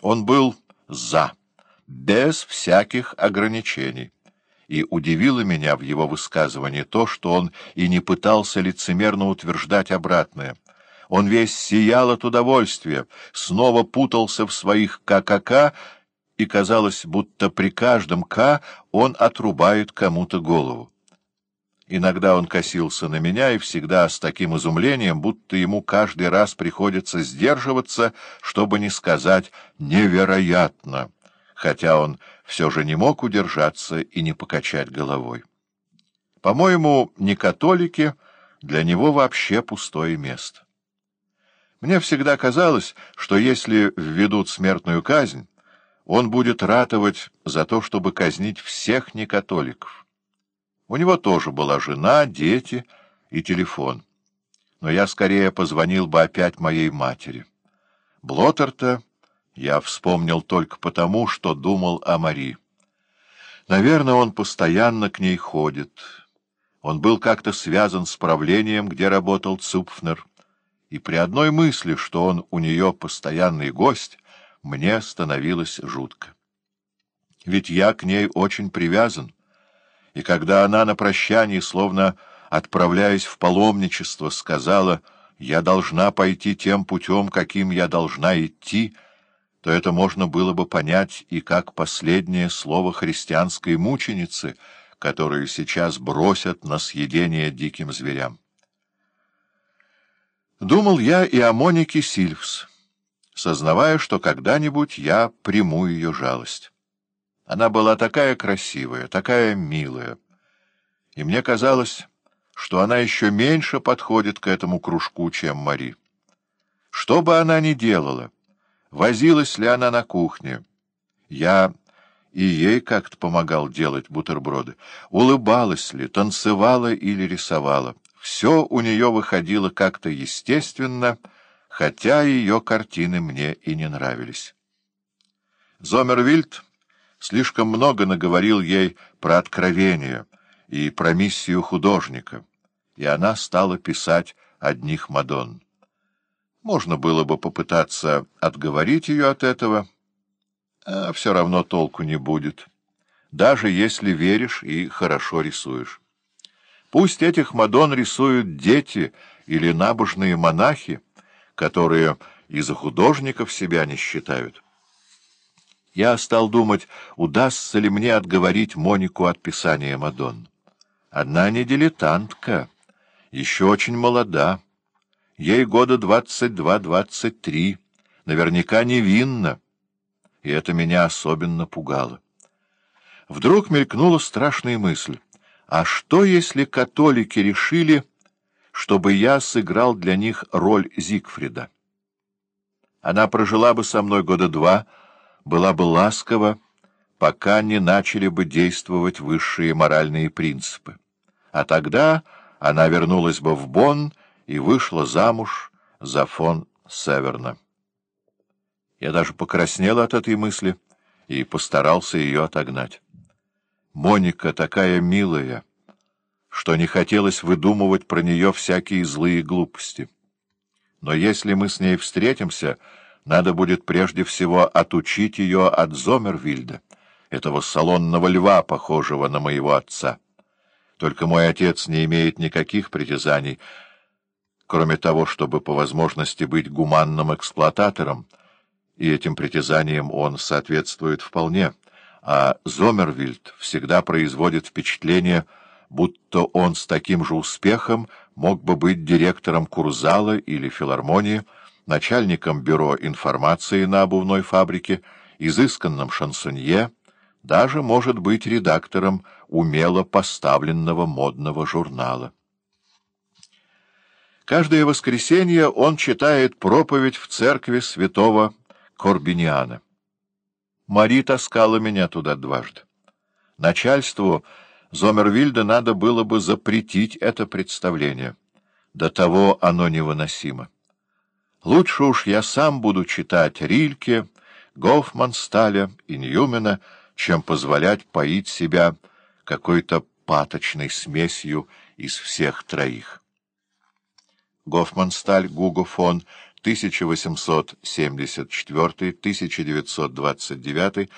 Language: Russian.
Он был «за», без всяких ограничений. И удивило меня в его высказывании то, что он и не пытался лицемерно утверждать обратное. Он весь сиял от удовольствия, снова путался в своих ККК, и казалось, будто при каждом «К» он отрубает кому-то голову. Иногда он косился на меня и всегда с таким изумлением, будто ему каждый раз приходится сдерживаться, чтобы не сказать «невероятно», хотя он все же не мог удержаться и не покачать головой. По-моему, не католики, для него вообще пустое место. Мне всегда казалось, что если введут смертную казнь, он будет ратовать за то, чтобы казнить всех некатоликов. У него тоже была жена, дети и телефон. Но я скорее позвонил бы опять моей матери. Блоттерта я вспомнил только потому, что думал о Мари. Наверное, он постоянно к ней ходит. Он был как-то связан с правлением, где работал Цупфнер. И при одной мысли, что он у нее постоянный гость, мне становилось жутко. Ведь я к ней очень привязан и когда она на прощании, словно отправляясь в паломничество, сказала «Я должна пойти тем путем, каким я должна идти», то это можно было бы понять и как последнее слово христианской мученицы, которую сейчас бросят на съедение диким зверям. Думал я и о Монике Сильвс, сознавая, что когда-нибудь я приму ее жалость. Она была такая красивая, такая милая. И мне казалось, что она еще меньше подходит к этому кружку, чем Мари. Что бы она ни делала, возилась ли она на кухне, я и ей как-то помогал делать бутерброды, улыбалась ли, танцевала или рисовала. Все у нее выходило как-то естественно, хотя ее картины мне и не нравились. Зомервильд слишком много наговорил ей про откровение и про миссию художника, и она стала писать одних Мадонн. Можно было бы попытаться отговорить ее от этого, а все равно толку не будет, даже если веришь и хорошо рисуешь. Пусть этих Мадонн рисуют дети или набожные монахи, которые и за художников себя не считают. Я стал думать, удастся ли мне отговорить Монику от писания Мадонн. Одна не дилетантка, еще очень молода. Ей года двадцать два-двадцать три, наверняка невинна, и это меня особенно пугало. Вдруг мелькнула страшная мысль. А что, если католики решили, чтобы я сыграл для них роль Зигфрида? Она прожила бы со мной года два, была бы ласкова, пока не начали бы действовать высшие моральные принципы. А тогда она вернулась бы в Бонн и вышла замуж за фон Северна. Я даже покраснел от этой мысли и постарался ее отогнать. Моника такая милая, что не хотелось выдумывать про нее всякие злые глупости. Но если мы с ней встретимся... Надо будет прежде всего отучить ее от Зомервильда, этого салонного льва, похожего на моего отца. Только мой отец не имеет никаких притязаний, кроме того, чтобы по возможности быть гуманным эксплуататором, и этим притязаниям он соответствует вполне, а Зомервильд всегда производит впечатление, будто он с таким же успехом мог бы быть директором Курзала или филармонии, начальником бюро информации на обувной фабрике, изысканным шансонье, даже может быть редактором умело поставленного модного журнала. Каждое воскресенье он читает проповедь в церкви святого Корбиниана. Мари таскала меня туда дважды. Начальству Зомервильда надо было бы запретить это представление. До того оно невыносимо. Лучше уж я сам буду читать Рильке, Гофмансталя и Ньюмена, чем позволять поить себя какой-то паточной смесью из всех троих. Гофмансталь, Гуго фон 1874-1929